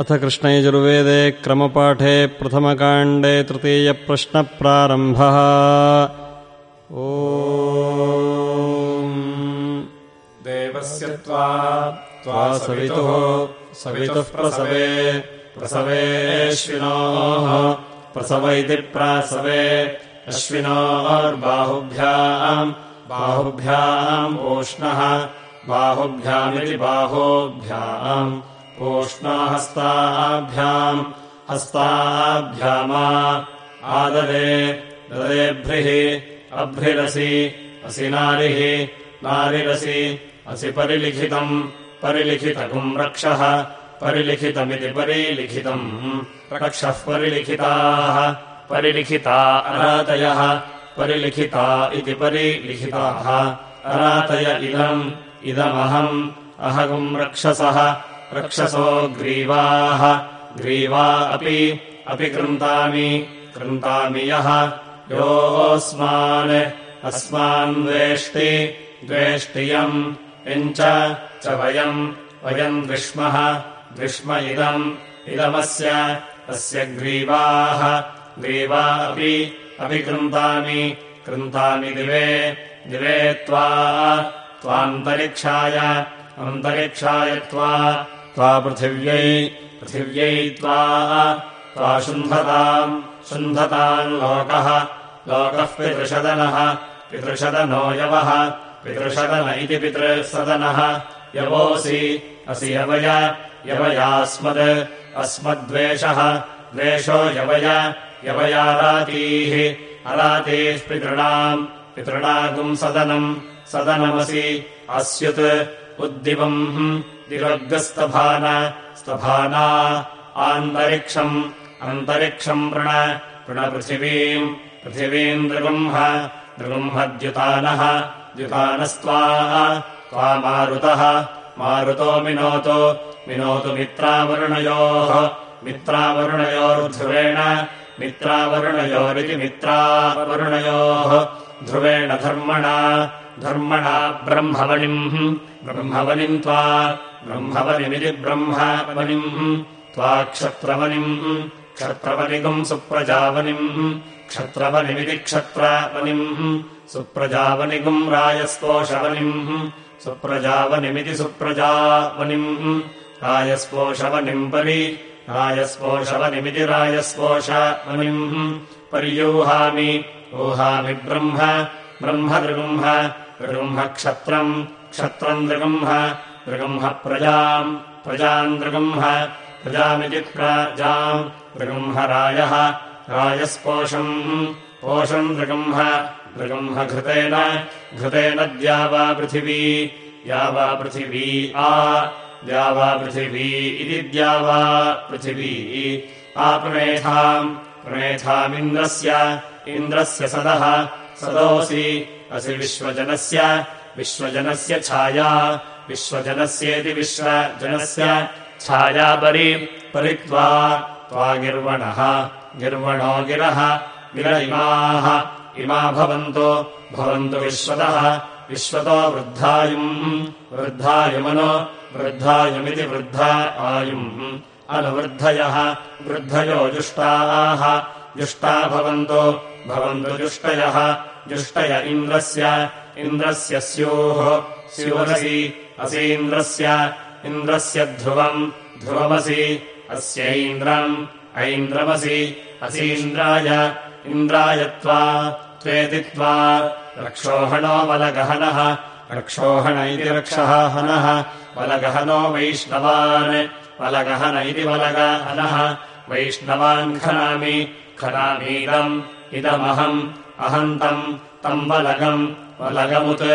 अथ कृष्णयजुर्वेदे क्रमपाठे प्रथमकाण्डे तृतीयप्रश्नप्रारम्भः। ओ देवस्य त्वा त्वा सवितुः सवितुः प्रसवे प्रसवेऽश्विनोः प्रसव इति प्रासवे अश्विनोर्बाहुभ्याम् बाहुभ्याम् ओष्णः बाहुभ्यामिति बाहोभ्याम् ओष्णाहस्ताभ्याम् हस्ताभ्यामा आददे ददेभ्रिः अभ्रिरसि असि नारिः नारिरसि असि परिलिखितम् परिलिखितकुम् रक्षः परिलिखितमिति परिलिखितम् रक्षः परिलिखिताः परिलिखिता अरातयः परिलिखिता इति परिलिखिताः अरातय इदम् इदमहम् अहगुम् रक्षसः रक्षसो ग्रीवाः। ग्रीवा अपि अपि कृन्तामि कृन्तामि यः। योऽस्मान् अस्मान् द्वेष्टि द्वेष्टियम् यञ्च च वयम् वयम् द्विष्मः द्विष्म इदम् इदमस्य अस्य ग्रीवाः। ग्रीवा अपि अपि कृन्तामि कृन्तामि दिवे दिवे त्वा त्वान्तरिक्षाय अन्तरिक्षाय त्वा त्वा पृथिव्यै पृथिव्यै त्वा त्वा शुन्धताम् शुन्धताम् लोकः लोकः पितृषदनः पितृषदनो यवः पितृषदन इति पितृसदनः यवोऽसि असि यवय यवयास्मद् अस्मद्वेषः द्वेषो यवय यवयारातीः अरातीः पितॄणाम् पितॄणागुम् सदनम् सदनमसि अस्युत् उद्दिवम् दिवग्गस्तभान स्तभाना आन्तरिक्षम् अन्तरिक्षम् वृण वृणपृथिवीम् पृथिवीम् दृगुम्ह दृगुम्हद्युतानः द्युतानस्त्वा त्वा मारुतः मारुतो मिनोतु मिनोतु मित्रावरुणयोः मित्रावरुणयोर्ध्रुवेण मित्रावरुणयोरिति मित्रावरुणयोः ध्रुवेण धर्मणा धर्मणा ब्रह्मवनिम् ब्रह्मवनिम् त्वा ब्रह्मवनिमिति ब्रह्मवनिम् त्वा क्षत्रवनिम् क्षत्रवनिगुम् सुप्रजावनिम् क्षत्रवनिमिति क्षत्रवनिम् सुप्रजावनिगुम् रायस्पोषवनिम् सुप्रजावनिमिति सुप्रजावनिम् रायस्पोषवनिम् परि रायस्पोषवनिमिति रायस्पोषवनिम् पर्यूहामि ऊहामि ब्रह्म ब्रह्मदृगुम्ह दृगुम्ह क्षत्रम् क्षत्रम् दृगुम्ह दृगुम्ह प्रजाम् प्रजाम् दृगुम्ह प्रजामिति प्राजाम् दृगुम्ह रायः रायस्पोषम् पोषम् दृगुम्ह दृगुम्ह घृतेन घृतेन द्यावा पृथिवी द्यावा पृथिवी आ द्यावा पृथिवी इति द्यावा पृथिवी आप्रणेथाम् प्रणेथामिन्द्रस्य इन्द्रस्य सदः सदोऽसि असि विश्वजनस्य विश्वजनस्य छाया विश्वजनस्येति विश्वजनस्य छायापरि परित्वा त्वा गिर्वणः गिर्वणो गिरः गिर इमाः इमा भवन्तो भवन्तु विश्वतः। विश्वतो वृद्धायुम् वृद्धायुमनो वृद्धायुमिति वृद्धा आयुम्। अनुवृद्धयः वृद्धयो जुष्टाः। जुष्टा भवन्तो भवन्तु जुष्टयः। जुष्टय इन्द्रस्य इन्द्रस्य स्युः स्युरसि असीन्द्रस्य इन्द्रस्य ध्रुवम् ध्रुवमसि अस्यैन्द्रम् ऐन्द्रमसि असीन्द्राय इन्द्राय त्वा त्वेति त्वा रक्षोहणो वलगहनः रक्षोहण इति रक्षः हनः वलगहनो वैष्णवान् वलगहन इति वलगहनः वैष्णवान् खनामि खनामीदम् इदमहम् अहन्तम् तम् वलगम् वलगमुत्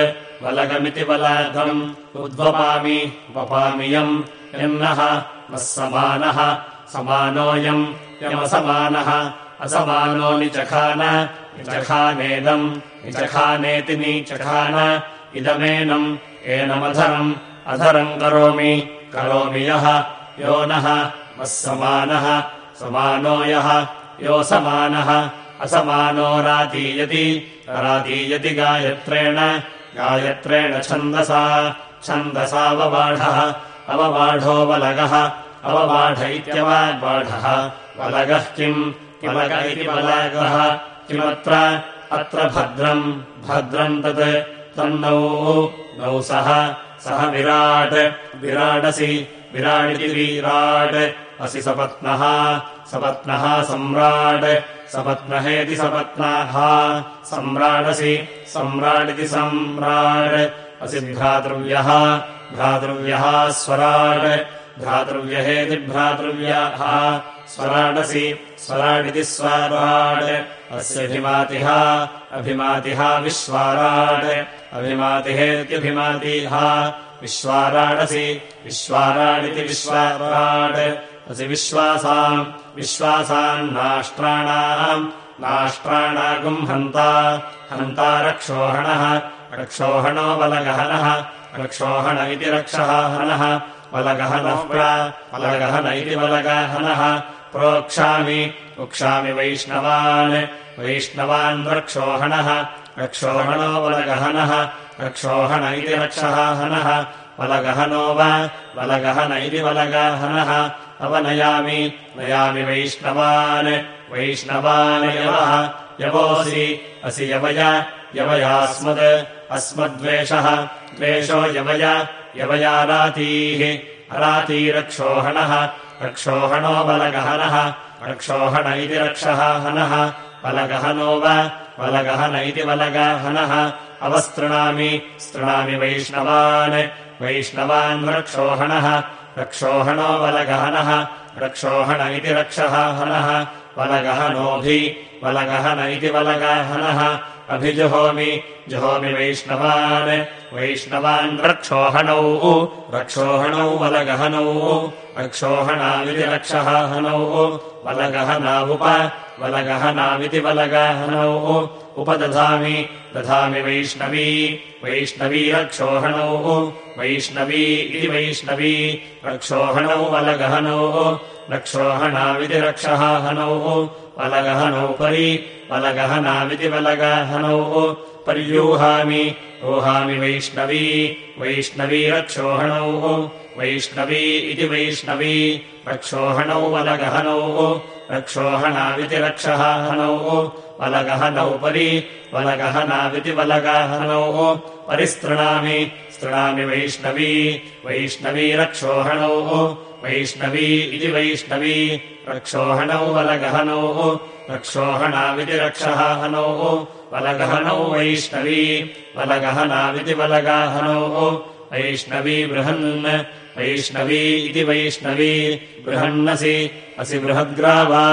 वलगमिति वलगम् उद्वपामि वपामियम् यन्नः मः समानः समानोऽयम् यमसमानः असमानो निचखान निचखानेदम् निचखानेति नीचखान इदमेनम् एनमधरम् अधरम् करोमि करोमि यः यो नः समानः समानो यः योऽसमानः असमानो रातीयति रातीयति गायत्रेण गायत्रेण छन्दसा छन्दसावबाढः अवबाढो वलगः अवबाढ इत्यवाग्बाढः। वलगः किम्? किमग इति वलगः। किमत्र अत्र भद्रम्। भद्रम् तत् तन्नौ। नौ सः। सः विराट्। विराडसि। विराडिति वीराट्। असि सपत्नः। सपत्नः सम्राट् सपत्नहेति सपत्नाः सम्राडसि सम्राडिति सम्राट्। असि भ्रातृव्यः भ्रातृव्यः स्वराट्। भ्रातृव्यहेति भ्रातृव्यः। स्वराडसि स्वराडिति स्वाराट्। अस्यभिमातिः अभिमातिः विश्वाराट्। अभिमातिहेत्यभिमातिः विश्वाराडसि विश्वाराडिति विश्वाराट्। असि विश्वासाम् विश्वासान्नाष्ट्राणाम्। नाष्ट्राणागुम् हन्ता। हन्ता रक्षोहणः। रक्षोहणो बलगहनः। रक्षोहण इति रक्षाहनः। वलगहनः वलगहन इति वलगहनः प्रोक्षामि। उक्षामि वैष्णवान्। वैष्णवान् रक्षोहणः। रक्षोहणो वलगहनः रक्षोहण इति रक्षाहनः। वलगहनो वा। वलगहन इति वलगाहनः अवनयामि नयामि वैष्णवान् वैष्णवान् यवः यवोऽसि असि यवय यवयास्मद् अस्मद्वेषः द्वेषो यवय यवयारातीः अरातीरक्षोहणः रक्षोहणो बलगहनः रक्षोहण इति रक्षहाहनः बलगहनो वा बलगहन इति बलगाहनः अवस्तृणामि स्तृणामि वैष्णवान् वैष्णवान् रक्षोहणः रक्षोहणो बलगहनः रक्षोहण इति रक्षहाहनः वलगहनोभि वलगहन इति वलगाहनः अभिजुहोमि जुहोमि वैष्णवान् वैष्णवान् रक्षोहणौ रक्षोहणौ वलगहनौ रक्षोहणाविति रक्षहाहनौ वलगहनावुप वलगहनाविति वलगाहनौ उपदधामि दधामि वैष्णवी वैष्णवी रक्षोहणौ वैष्णवी इति वैष्णवी रक्षोहणौ वलगहनौ रक्षोहणाविति रक्षहाहनौ वलगहनौपरि वलगहनाविति वलगाहनौ पर्यूहामि। ऊहामि वैष्णवी। वैष्णवी रक्षोहणौ। वैष्णवी इति वैष्णवी। रक्षोहणौ वलगहनौ। रक्षोहणाविति रक्षहाहनौ। वलगहनौपरि वलगहनाविति वलगाहनौ। परिस्तृणामि। स्तृणामि वैष्णवी। वैष्णवी रक्षोहणौ वैष्णवी इति वैष्णवी रक्षोहणौ वलगहनौ रक्षोहणाविति रक्षहाहनौ वलगहनौ वैष्णवी वलगहनाविति वलगाहनौ वैष्णवी बृहन् वैष्णवी इति वैष्णवी बृहन्नसि असि बृहद्ग्रावा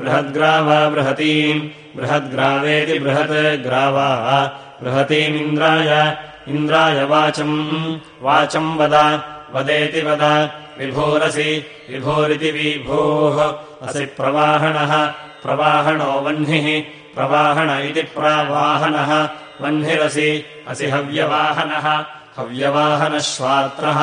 बृहद्ग्रावा बृहतीम् बृहद्ग्रावेति बृहत् ग्रावा बृहतीमिन्द्राय इन्द्राय वाचम् वाचम् वद वदेति वद विभोरसि विभोरिति विभोः। असि प्रवाहणः प्रवाहणो वह्निः प्रवाहण इति प्रावाहनः वह्निरसि असि हव्यवाहनः हव्यवाहनश्वात्रः।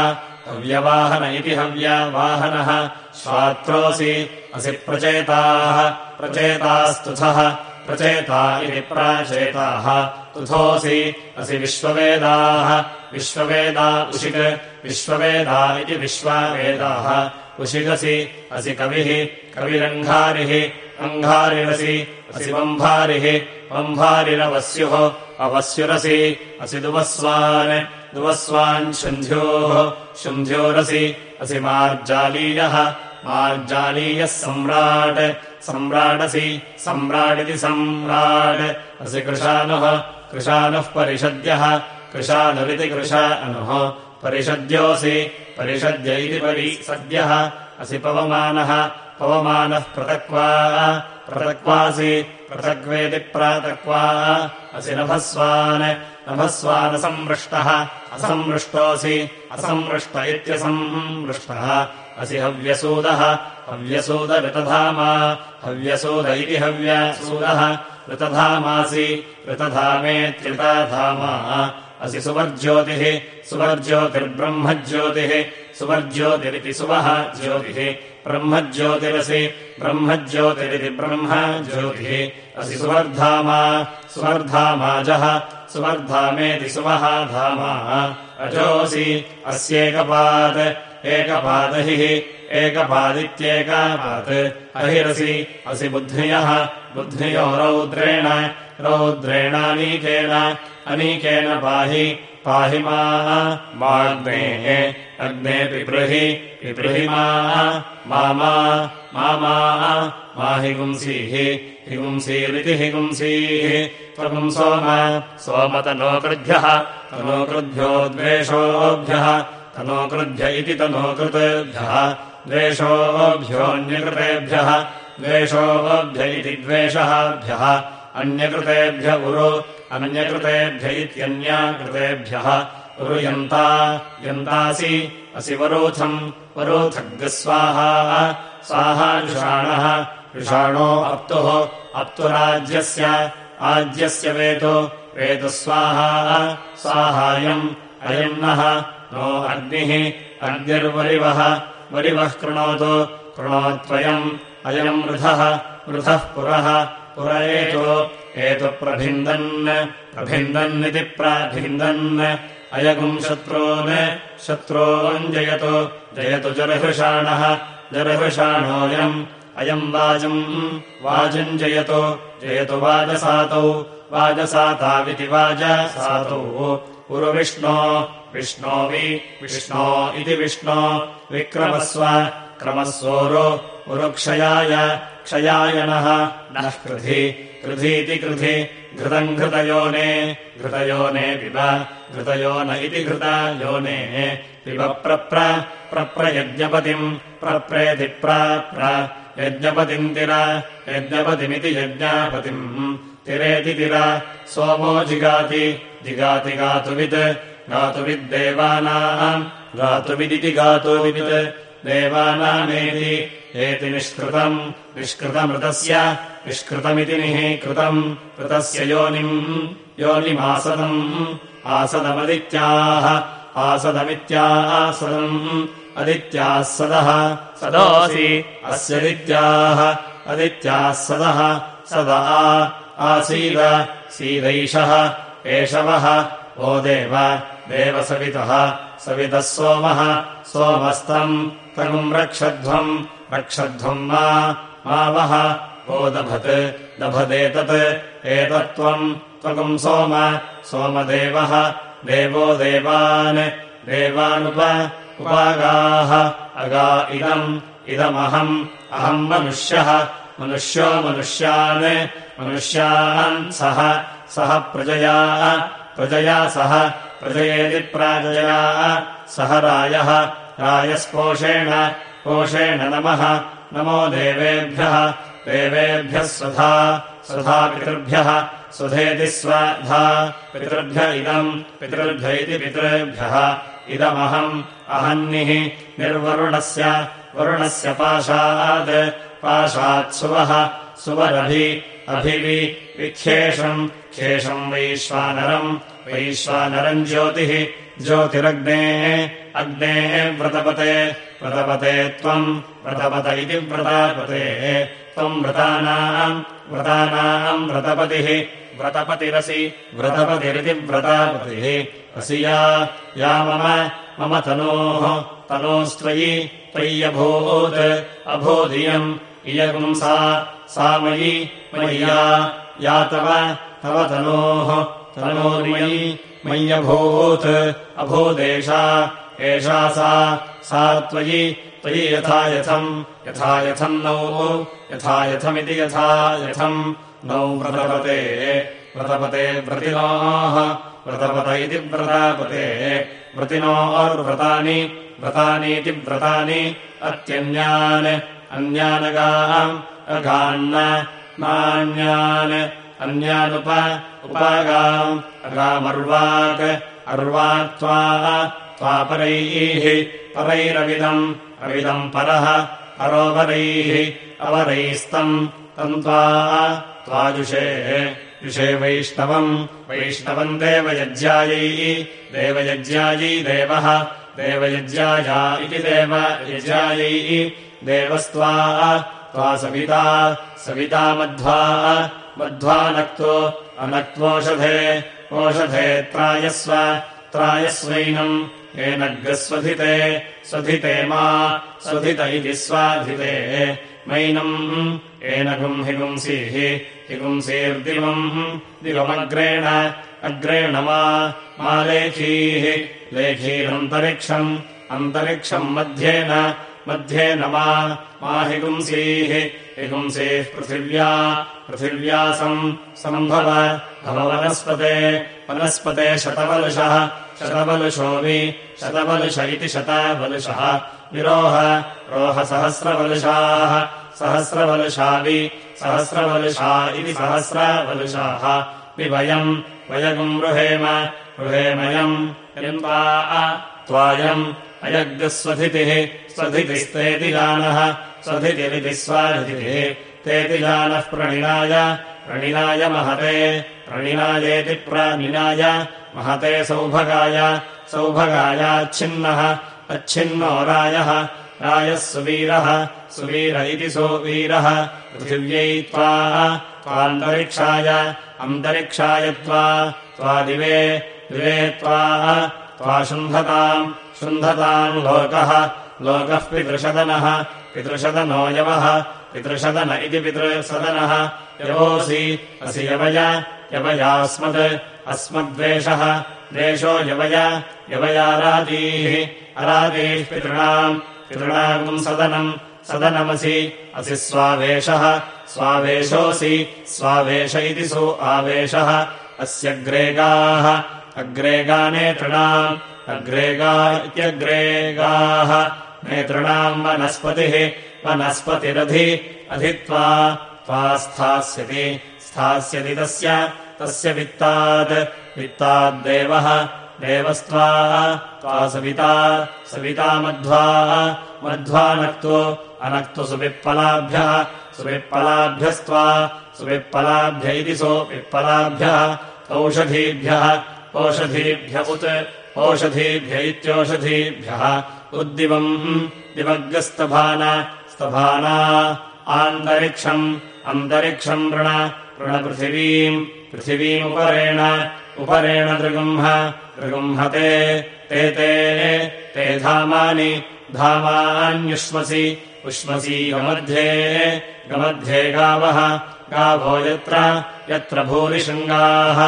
हव्यवाहन इति हव्यवाहनः। स्वात्रोऽसि असि प्रचेताः। प्रचेतास्तुथः प्रचेता इति प्राचेताः। तुथोऽसि असि विश्ववेदाः। विश्ववेदा उषिक् विश्ववेदा इति विश्वावेदाः। उषिगसि असि कविः कविरङ्घारिः अङ्घारिरसि असि वम्भारिः वम्भारिरवस्युः अवस्युरसि असि दुवस्वान् दुवस्वान् शुन्ध्योः शुन्ध्योरसि असि मार्जालीयः मार्जालीयः सम्राट् सम्राडसि सम्राडिति सम्राट् असि कृशानुः कृशानुः परिषद्यः कृशानुरिति कृशानुः परिषद्योऽसि परिषद्य इति परिसद्यः असि पवमानः पवमानः पृथक्वा पृथक्वासि पृथक्वेति प्रातक्वा असि नभस्वान् नभस्वानसंमृष्टः असंमृष्टोऽसि असंमृष्ट इत्यसंमृष्टः असि हव्यसूदः हव्यसूद ऋतधामा हव्यसूद इति हव्यसूदः ऋतधामासि ऋतधामेत्यृताधामा असि सुवर्ज्योतिः, सुवर्ज्योतिर्ब्रह्मज्योतिः, सुवर्ज्योतिरिति सुवः ज्योतिः, ब्रह्मज्योतिरसि, ब्रह्मज्योतिरिति ब्रह्म ज्योतिः, असि सुवर्धामा सुवर्धामाजः सुवर्धामेति सुवः धामा। अजोऽसि, अस्येकपात्, एकपादहिः, एकपादित्येकापात्। अहिरसि, असि बुद्ध्यः बुद्ध्यो रौद्रेण, रौद्रेणानीकेन अनीकेन पाहि पाहि माग्नेः अग्ने पिबृहि पिबृहि मा मा हिगुंसीः हिगुंसीरिति हिगुंसीः त्वगुम् सोम सोमतनोकृद्भ्यः तनोकृद्भ्यो द्वेषोऽभ्यः तनोकृद्भ्य इति तनोकृतेभ्यः द्वेषोऽभ्योऽन्यकृतेभ्यः द्वेषोऽभ्य इति द्वेषःभ्यः अन्यकृतेभ्य उरु अन्यकृतेभ्य इत्यन्याकृतेभ्यः उरुयन्ता यन्तासि असि वरोथम् वरोथग्स्वाहा स्वाहा ऋषाणः ऋषाणो अप्तुः अप्तुराज्यस्य आज्यस्य वेतो वेतु स्वाहा स्वाहायम् अयम् नः नो अग्निः अग्निर्वरिवः वरिवः कृणोतु कृणोत्वयम् अयम् वृथः वृथः पुरः पुर एतो एतु प्रभिन्दन् प्रभिन्दन्निति प्राभिन्दन् अयगुम् शत्रून् शत्रून् जयतु जयतु जरहृषाणः जरहृषाणोऽयम् अयम् वाजम् वाजम् जयतु जयतु वाजसातौ वाजसाताविति वाजसातौ। उरुविष्णो विष्णो वि विष्णो इति विष्णो विक्रमस्व क्रमस्वोरु उरुक्षयाय क्षयायनः नः कृधि कृधीति कृधि घृतम् घृतयोने घृतयोने पिब घृतयोन इति घृतयोने पिब प्रप्र प्रप्रयज्ञपतिम् प्रप्रेति प्राप्र यज्ञपतिम् तिर यज्ञपतिमिति यज्ञापतिम्। तिरेति तिर सोमो जिगाति जिगाति गातुवित् गातुविद्देवानाम् गातुविदिति गातुवित् देवानामेति एति निष्कृतम् निष्कृतमृतस्य निष्कृतमिति निः कृतम् कृतस्य योनिम् योनिमासदम् आसदमदित्याः आसदमित्यासदम् अदित्याः सदः सदोऽसि अस्यदित्याः अदित्याः सदः सदा आसीद सीदैषः एषवः ओ देव देवसवितः सवितः सोमः सोमस्तम् तगुम् रक्षध्वम् रक्षध्वम् मा वः ओ दभत् दभदेतत् एतत्त्वम् त्वगुम् सोम सोमदेवः देवो देवान् देवानुप उपागाः अगा इदम् इदमहम् अहम् मनुष्यः मनुष्यो मनुष्यान् मनुष्यान् सह सह प्रजया प्रजया सह प्रजयेति प्राजया सह रायः रायस्पोषेण पोषेण नमः नमो देवेभ्यः देवेभ्यः स्वधा स्वधा पितृभ्यः स्वधेति स्वधा पितृभ्य इदम् पितृभ्य इति पितृभ्यः इदमहम् अहन्निः निर्वरुणस्य वरुणस्य पाशात् पाशात्सुवः सुवरभि अभिवि विख्येषम् ख्येषम् वैश्वानरम् वैश्वानरम् ज्योतिः ज्योतिरग्नेः अग्नेः व्रतपते व्रतपते त्वम् व्रतपत इति व्रतापते त्वम् व्रतानाम् व्रतानाम् व्रतपतिः व्रतपतिरसि व्रतपतिरिति व्रतापतिः। असि या या मम मम तनोः तनोस्त्वयि त्वय्यभूत् अभूदियम्। इयगुम् सा सा मयि मय्या या तव तव तनोः तनोर्मयि मय्यभूत् अभूदेषा एषा सा सा त्वयि त्वयि यथा यथम् यथा यथम् नौ यथा यथमिति यथा यथम् नौ व्रतपते व्रतपते व्रतिनोः व्रतपत इति व्रतापते व्रतिनोर्व्रतानि व्रतानीति व्रतानि अत्यन्यान् अन्यानगाम् अगान्न नान्यान् अन्यानुप उपागाम् अगामर्वाक् अर्वाक्त्वा त्वापरैः परैरविदम् अविदम् परः परोपरैः अवरैस्तम् तम् त्वा त्वाजुषे युषे वैष्णवम् वैष्णवम् देवयज्ञायै देवयज्ञायै देवः देवयज्ञाया इति देवयज्ञायै देवस्त्वा त्वा सविता सविता मध्वा मध्वानक्तो अनक्त्वोषधे ओषधे त्रायस्व त्रायस्वैनम् येनग्रस्वधिते स्वधिते मा स्वधित इति स्वाधिते। मैनम् एनगुम् हिगुंसीः हिगुंसीर्दिवम् दिवमग्रेण अग्रेण मा लेखीः। लेखीरन्तरिक्षम् अन्तरिक्षम् मध्येन मध्येन मा हिगुंसीः। हिगुंसीः पृथिव्या पृथिव्यासम् सम्भव भववनस्पते वनस्पते शतवलुषः शतवलुषोऽपि शतवलुष इति शतवलुषः विरोह रोहसहस्रवलुषाः सहस्रवलुषावि सहस्रवलुषा इति सहस्रवलुषाः विवयम् वयगुम् रुहेम रुहेमयम् यन्त्वा त्वायम् अयग्स्वधितिः स्वधितिस्तेति जानः स्वधितिरिति स्वाधितिः तेति जानः प्रणिनाय प्रणिनाय महते प्रणिनायेति प्रनिनाय महते सौभगाय सौभगायाच्छिन्नः अच्छिन्नो रायः रायः सुवीरः सुवीर इति सुवीरः पृथिव्यै त्वा त्वान्तरिक्षाय अन्तरिक्षाय त्वा त्वादिवे दिवे त्वा त्वा शुन्धताम् शुन्धताम् लोकः लोकः पितृषदनः पितृषदनो यवः पितृषदन इति पितृसदनः यवोऽसि असि यवय यवयास्मत् अस्मद्वेषः द्वेषो यवय यवयारादीः अरादीः पितॄणाम् पितॄणाम् सदनम् सदनमसि असि स्वावेशः स्वावेशोऽसि स्वावेश इति सु आवेशः अस्य ग्रेगाः अग्रेगा नेतॄणाम् अग्रेगा इत्यग्रेगाः नेतॄणाम् वनस्पतिः वनस्पतिरधि अधित्वा त्वा स्थास्यति स्थास्यति तस्य तस्य वित्तात् वित्ताद्देवः देवस्त्वा त्वा सविता सविता मध्वा मध्वानक्तो अनक्तु सुविप्पलाभ्यः सुविप्पलाभ्यस्त्वा सुविप्पलाभ्य इति सोऽपिप्पलाभ्यः औषधीभ्यः ओषधीभ्य ओषधीभ्य इत्योषधीभ्यः उद्दिवम् दिवग्स्तभान स्तभाना आन्तरिक्षम् अन्तरिक्षम् ऋण ऋणपृथिवीम् पृथिवीमुपरेण उपरेण दृगुम्ह दृगुम्हते ते ते ते धामानि धामान्युष्मसि उष्मसी गमध्ये गमध्ये गावः गावो यत्र यत्र भूरिशृङ्गाः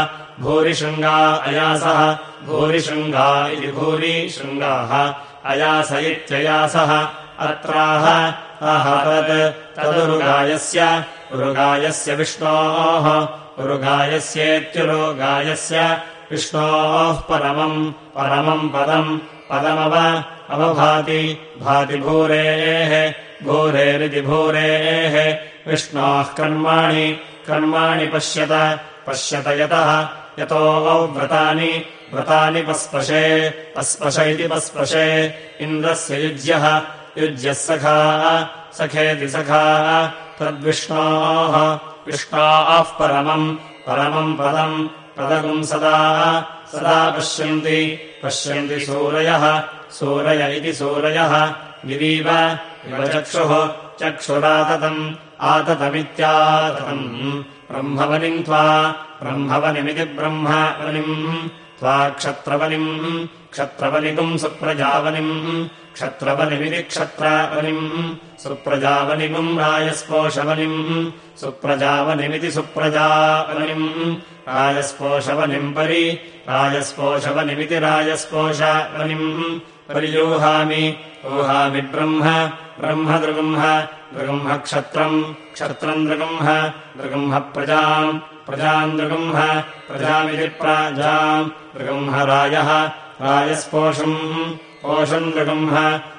भूरिशृङ्गा अयासः भूरिशृङ्गा इति भूरिशृङ्गाः अयास इत्ययासः अत्राह आह तत् तदुरुगायस्य उरुगायस्य विष्णोः उरुगायस्येत्युरुगायस्य विष्णोः परमम् परमम् पदम् पदमव अवभाति भाति भूरेः भूरेरिति भूरेः विष्णोः कर्माणि कर्माणि पश्यत पश्यत यतः यतो व्रतानि व्रतानि पस्पशे पस्पश इति पस्पशे इन्द्रस्य युज्यः युज्यः सखा सखेति सखा तद्विष्णोः। विष्णाः परमम् परमम् पदम् पदगुम् सदा सदा पश्यन्ति पश्यन्ति सूरयः सूरय इति सूरयः। गिरीव इव चक्षुः चक्षुराततम् आततमित्याततम्। ब्रह्मवनिम् त्वा ब्रह्मवनिमिति ब्रह्मवनिम् त्वा क्षत्रवनिम् क्षत्रवनिगुम् सुप्रजावनिम् क्षत्रवनिमिति क्षत्रावनिम् सुप्रजावनिगुम् रायस्पोषवनिम् सुप्रजावनिमिति सुप्रजावनिम् रायस्पोषवनिम् परि रायस्पोषवनिमिति रायस्पोषवनिम् परिजूहामि ऊहामि ब्रह्म दृगुम्ह दृगुम्ह क्षत्रम् क्षत्रम् दृगुम्ह दृगुम्ह प्रजाम् दृगुम्ह प्रजामिति प्राजाम् दृगुम्ह रायः रायस्पोषम् पोषम् दृगुम्ह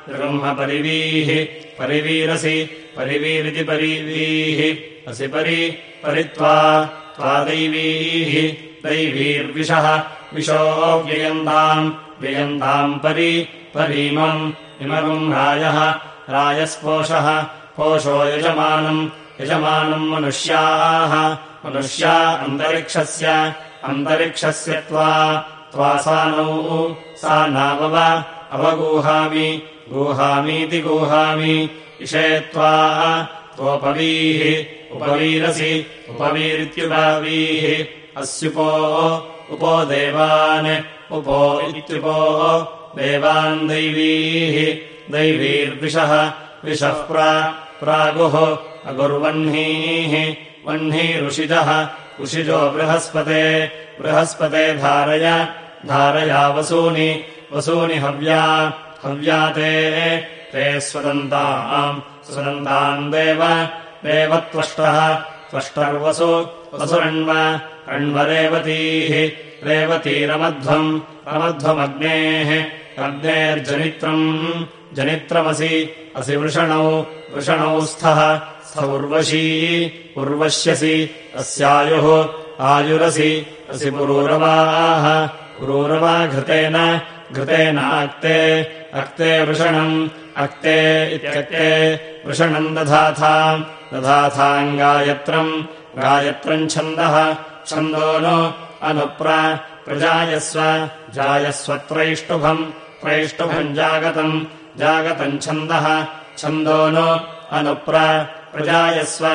दृगुम्ह परिवीः परिवीरसि परिवीरिति परिवीः असि परि परित्वा त्वा दैवीः दैवीर्विषः विशो व्ययन्ताम् व्ययन्ताम् परि परीमम् इमगुम् रायः रायस्पोषः पोषो यजमानम् यजमानम् मनुष्याः मनुष्या अन्तरिक्षस्य अन्तरिक्षस्य त्वा त्वा सानौ सा नावव अवगूहामि गूहामीति गूहामि इषे त्वा त्वोपवीः उपवीरसि उपवीरित्युपवीः अस्युपो उपो देवान् उपो इत्युपो देवान् दैवीः दैवीर्विषः विषः प्रागुः अगुर्वह्नीः वह्नीरुषिजः उषिजो बृहस्पते बृहस्पते धारय धारया वसूनि हव्या हव्या ते ते स्वदन्ताम् स्वदन्ताम् देव देवत्वष्टः त्वष्टर्वसु वसुरण्व ण्वरेवतीः रेवतीरमध्वम् रमध्वमग्नेः अग्नेर्जनित्रम् जनित्रमसि असि वृषणौ वृषणौ स्थः स उर्वशी उर्वश्यसि अस्यायुः आयुरसि असि पुरूरवाः पुरूरवा घृतेन घृतेनाक्ते अक्ते वृषणम् अक्ते इत्यक्ते वृषणम् दधाथा दधाथाम् गायत्रम् गायत्रम् छन्दः छन्दो नो अनुप्र प्रजायस्व जायस्व त्रैष्टुभम् त्रैष्टुभम् जागतम् जागतम् छन्दः छन्दो नो अनुप्र प्रजायस्व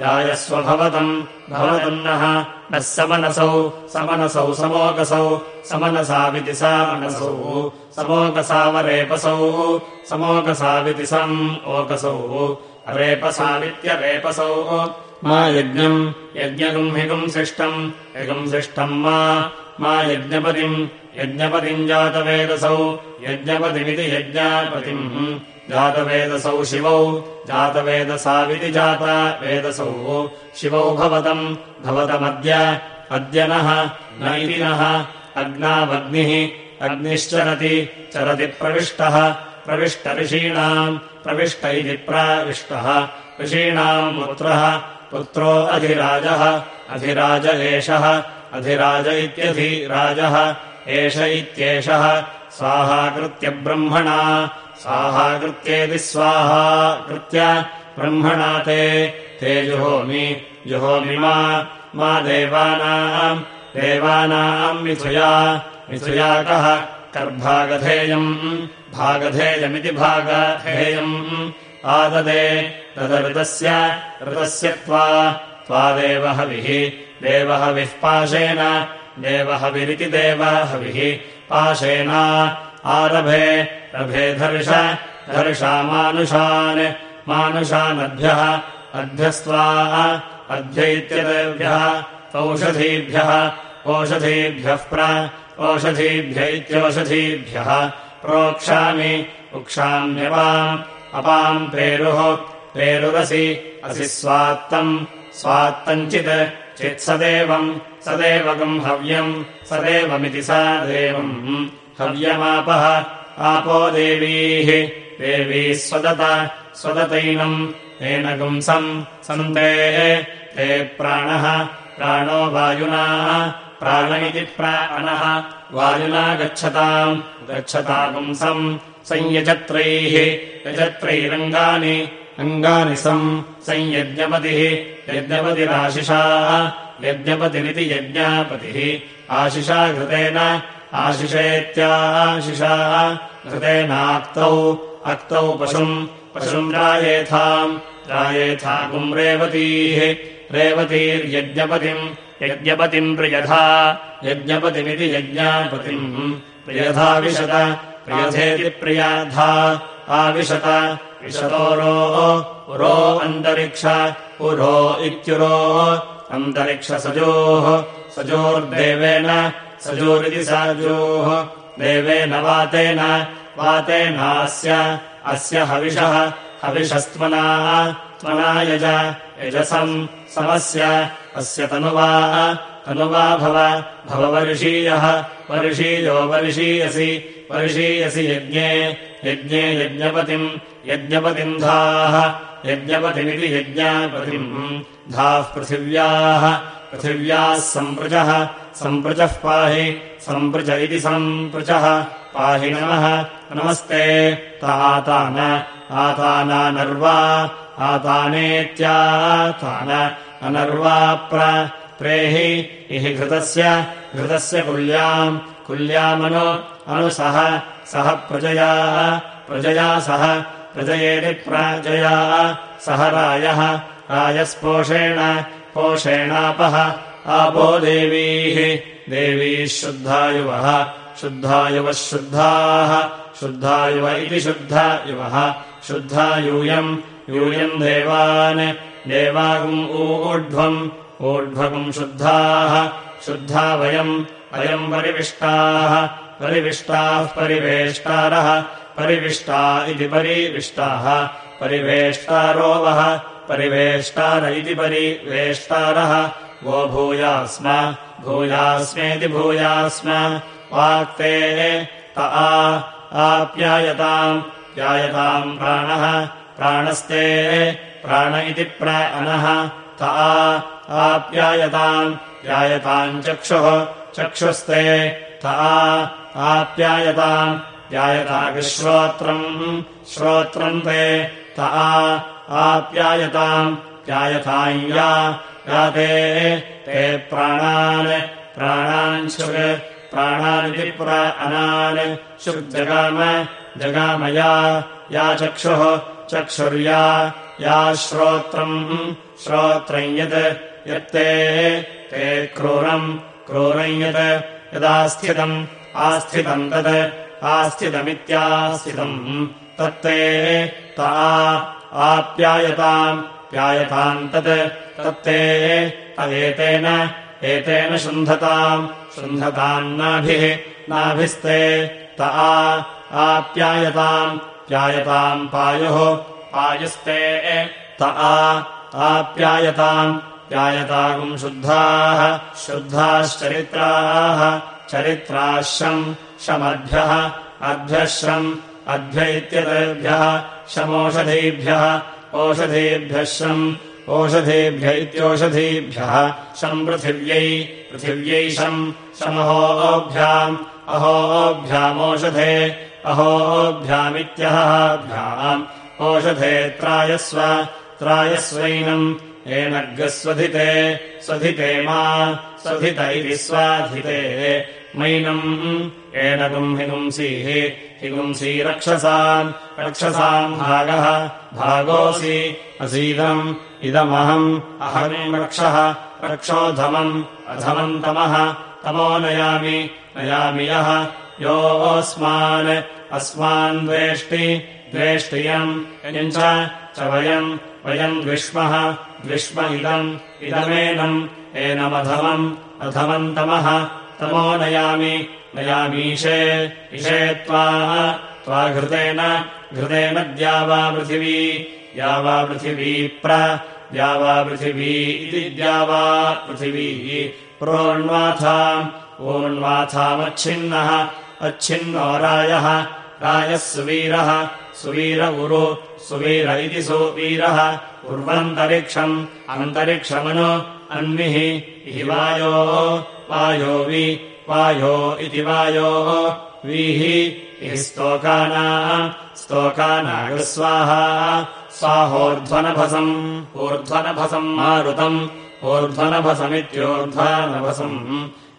जायस्व भवतम् भवतम् नः नः समनसौ समनसौ समोकसौ सामनसौ समोकसावरेपसौ समोकसाविति सम् ओकसौ रेपसावित्यरेपसौ मा यज्ञम् यज्ञगम् हिगुंसिष्टम् हिगुंसिष्टम् मा यज्ञपतिम् यज्ञपतिम् जातवेदसौ यज्ञपतिमिति यज्ञापतिम् जातवेदसौ शिवौ। जातवेदसाविति जाता वेदसौ शिवौ भवतम्। भवतमद्य अद्य नः नैतिनः अग्नावग्निः अग्निश्चरति चरति प्रविष्टः। प्रविष्टऋषीणाम् प्रविष्ट इति प्राविष्टः। ऋषीणाम् पुत्रः पुत्रो अधिराजः। अधिराज एषः अधिराज इत्यधिराजः। एष इत्येषः। स्वाहाकृत्य ब्रह्मणा स्वाहाकृत्येति स्वाहा कृत्य ब्रह्मणा ते ते जुहोमि जुहोमि मा देवानाम् देवानाम् मिथुया मिथुया कः? कर्भागधेयम् भागधेयमिति भागधेयम्। आददे तदऋतस्य ऋतस्य त्वा त्वादेवहविः देवहविः पाशेन देवहविरिति देवहविः पाशेना आरभे रभे धर्ष धर्षामानुषान् मानुषानद्भ्यः अभ्यस्त्वा औषधीभ्यः ओषधीभ्यः प्र ओषधीभ्य इत्योषधीभ्यः प्रोक्षामि उक्षाम्यवाम् अपाम् पेरुः पेरुरसि असि स्वात्तम् स्वात्तञ्चित् चित्सदेवम् सदेवकम् हव्यम् सदेवमिति सा देवम् हव्यमापः आपो देवीः। देवी स्वदत स्वदतैनम् एनगुंसम् सन्ते ते प्राणः प्राणो वायुना प्राण इति प्राणः वायुना गच्छताम् गच्छतापुंसम् संयजत्रैः यजत्रैरङ्गानि अङ्गानि सम् संयज्ञपतिः यज्ञपतिराशिषा यज्ञपतिरिति यज्ञापतिः आशिषा घृतेन आशिषेत्याशिषा घृतेनाक्तौ अक्तौ पशुम् पशुम् रायेथाम् रायेथाकुम् रेवतीः रेवतीर्यज्ञपतिम् यज्ञपतिम् प्रियधा यज्ञपतिमिति यज्ञापतिम् प्रियधाविशत प्रियधेति प्रियाधा आविशत विशतोरो उरो अन्तरिक्ष उरो इत्युरो अन्तरिक्षसजोः सजोर्देवेन सजोरिति सजोः। देवेन वातेन वातेनास्य अस्य हविषः हविषस्त्वना त्वना यज यजसम् समस्य अस्य तनुवा तनुवा भव भववर्षीयः वर्षीयो वर्षीयसि वर्षीयसि यज्ञे यज्ञे यज्ञपतिम् यज्ञपतिम् धाः यज्ञपतिमिति यज्ञापतिम् धाः पृथिव्याः पृथिव्याः सम्पृचः सम्पृचः पाहि सम्पृच इति सम्पृचः पाहि नमः। नमस्ते। तातान। आतानानर्वा आतानेत्यातान अनर्वा प्रेहि। इहि घृतस्य। घृतस्य कुल्याम्। कुल्यामनु। अनुसह सह प्रजया। प्रजया सह। प्रजयेति प्राजया। सह रायः। रायस्पोषेण पोषेणापः आपो देवीः। देवीः शुद्धायुवः। शुद्धायुवः शुद्धाः। शुद्धायुव इति शुद्धायुवः। शुद्धा यूयम् यूयम् देवान्। देवागुम् ऊढ्वम् ऊढ्वगुम् शुद्धाः। शुद्धा वयम्। अयम् परिविष्टाः। परिविष्टाः परिवेष्टारः। परिविष्टा इति परिविष्टाः। परिवेष्टारो वः परिवेष्टार इति परिवेष्टारः। वो भूयास्म भूयास्मेति भूयास्म। वाक्ते त आप्यायताम् प्यायताम् प्राणः। प्राणस्ते प्राण इति प्राणः। त आप्यायताम् प्यायताम् चक्षुः। चक्षुस्ते त आप्यायताम् प्यायताविश्रोत्रम् श्रोत्रम् ते त आप्यायताम् प्यायताम् या याते ते प्राणान् प्राणाञ्शुक् प्राणानिति पुरा अनान् शुक्जगाम जगामया या चक्षुः चक्षुर्या या श्रोत्रम् श्रोत्रम् यत् यत्ते ते क्रूरम् क्रूरम् यत् यदास्थितम् आस्थितम् तत् आस्थितमित्यास्थितम् तत्ते ता आप्यायताम् प्यायताम् तत् तत्ते तदेतेन एतेन शुन्धताम् शुन्धताम् नाभिः नाभिस्ते त आप्यायताम् प्यायताम् पायुः पायुस्ते त आप्यायताम् प्यायतागुम् शुद्धाः शुद्धाश्चरित्राः चरित्राः शम् शमद्भ्यः अद्भ्यः शम् अद्भ्य इत्यतेभ्यः शमोषधीभ्यः ओषधीभ्यः शम् ओषधीभ्य इत्योषधीभ्यः शम् पृथिव्यै पृथिव्यै शम् शमहोभ्याम् अहोभ्यामोषधे अहोभ्यामित्यहभ्याम् ओषधे त्रायस्व त्रायस्वैनम् एनर्गस्वधिते स्वधिते मा स्वधित इति स्वाधिते मैनम् एनगुम् हिगुंसीः हिगुंसी रक्षसाम् रक्षसाम् भागः। भागोऽसि असीदम्। इदमहम्। अहम् रक्षः। रक्षोधमम् अधमन्तमः। तमो नयामि। नयामि यः। योऽस्मान् अस्मान् द्वेष्टि। द्वेष्टियम्। यम् च वयम्। वयम् द्विष्मः द्विष्म इदम्। इदमेनम्। एनमधमम्। अधमन्तमः। तमो नयामि। नयामीशे इषे त्वा। त्वा घृतेन घृतेन द्यावापृथिवी द्यावापृथिवी प्र द्यावापृथिवी इति द्यावापृथिवी प्रोण्वाथाम् ओण्वाथामच्छिन्नः अच्छिन्नो रायः रायः सुवीरः सुवीर उरु सुवीर इति सुवीरः उर्वन्तरिक्षम् अन्तरिक्षमनु अन्विः हि वायो वायो वि वायो इति वायो वीः स्तोकाना स्तोकानागस्वाहा स्वाहोर्ध्वनभसम् ऊर्ध्वनभसम् मारुतम् ऊर्ध्वनभसमित्योर्ध्वानभसम्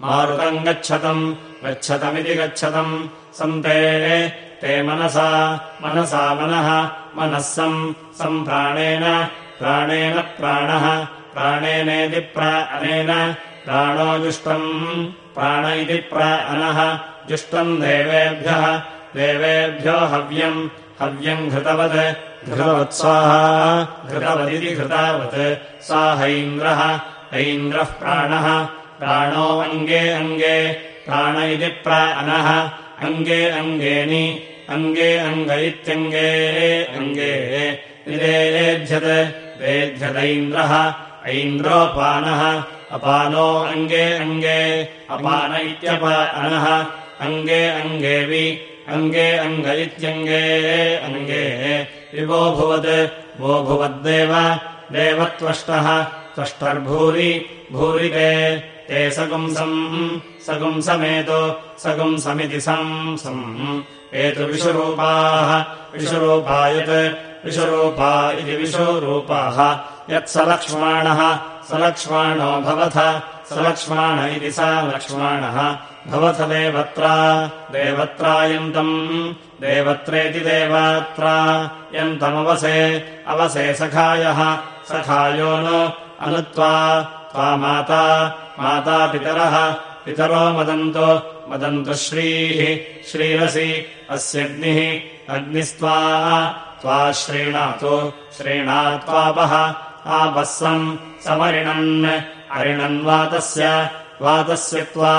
मारुतम् गच्छतम् गच्छतमिति गच्छतम्। सन्ते ते मनसा मनसा मनः मनः सम् सम्प्राणेन प्राणेन प्राणः प्राणेनेति प्राणेन प्राणो जुष्टम् प्राण इति प्राणः जुष्टम् देवेभ्यः देवेभ्यो हव्यम् हव्यम् घृतवत् घृतवत्स्वाहा घृतवदिति घृतावत्। सा हैन्द्रः ऐन्द्रः प्राणः प्राणो अङ्गे अङ्गे प्राण इति प्राणः अङ्गे अङ्गेनि अङ्गे अङ्ग इत्यङ्गे अङ्गे निरेध्यत् वेध्यदैन्द्रः ऐन्द्रोपानः अपानो अङ्गे अङ्गे अपान इत्यपानः अङ्गे अङ्गेवि अङ्गे अङ्ग इत्यङ्गे अङ्गे विवोऽभुवत् वो भुवद्देव देवत्वष्टः त्वष्टर्भूरि भूरि ते ते सगुंसम् सगुंसमेतो सगुंसमिति सम् सम् एतु विषुरूपाः विषुरूपायत् विषुरूपा इति विषुरूपाः यत्सलक्ष्माणः सलक्ष्माणो भवथ सलक्ष्माण इति स लक्ष्माणः भवथ देवत्रा देवत्रायन्तम् देवत्रेति देवात्रा। यन्तमवसे। अवसे सखायः। सखायो नो अनुत्वा। त्वा माता। माता पितरः। मदन्तो वदन्तु श्रीः। श्रीरसि। अस्यग्निः। अग्निस्त्वा। त्वा श्रीणातु। श्रीणात्वापः। आपः सम्। समरिणन्। अरिणन्वातस्य वातस्य त्वा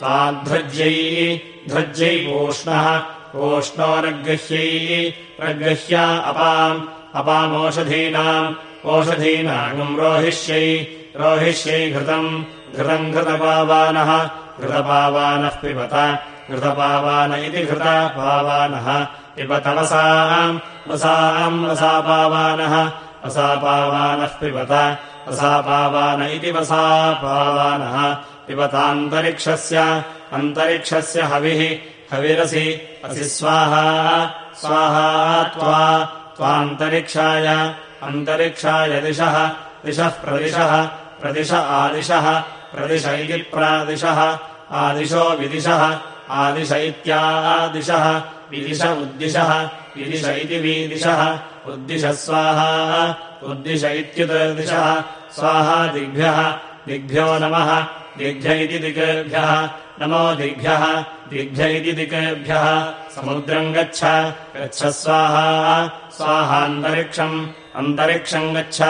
त्वाद्धृज्यै धृज्यै पूष्णः पूष्णोरगृह्यै प्रगृह्या अपाम् अपामोषधीनाम् ओषधीनागम् रोहिष्यै रोहिष्यै घृतम् घृतम् घृतपावानः घृतपावानः पिबत घृतपावान इति घृतपावानः वसाम् वसाम् वसापावानः वसापावानः पिबत वसापावान इति वसापावानः पिबतान्तरिक्षस्य अन्तरिक्षस्य हविः हविरसि असि स्वाहा स्वाहा त्वा त्वान्तरिक्षाय अन्तरिक्षाय दिशः दिशः प्रदिशः प्रदिश आदिशः प्रदिश इति प्रादिशः आदिशो विदिशः आदिश इत्यादिशः विदिश उद्दिशः विदिश इति वीदिशः उद्दिश स्वाहा उद्दिश इत्युददिशः स्वाहा दिग्भ्यः दिग्भ्यो नमः दिग्भ्य इति दिग्भ्यः नमो दिग्भ्यः। दिग्भ्य इति दिग्भ्यः समुद्रम् गच्छ। गच्छ स्वाहा। स्वाहान्तरिक्षम्। अन्तरिक्षम् गच्छ।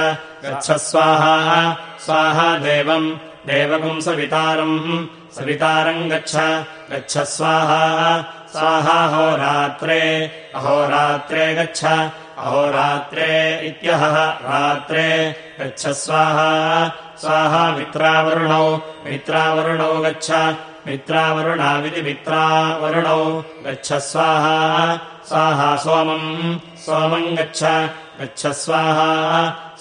गच्छ स्वाहा। स्वाहा देवम्। देवकम् सवितारम्। सवितारम् गच्छ। गच्छ स्वाहा। स्वाहा होरात्रे अहोरात्रे गच्छ। अहोरात्रे इत्यहः रात्रे गच्छ स्वाहा स्वाहा मित्रावरुणौ मित्रावरुणौ गच्छ मित्रावरुणाविति स्वाहा स्वाहा सोमम् सोमम् गच्छ गच्छ स्वाहा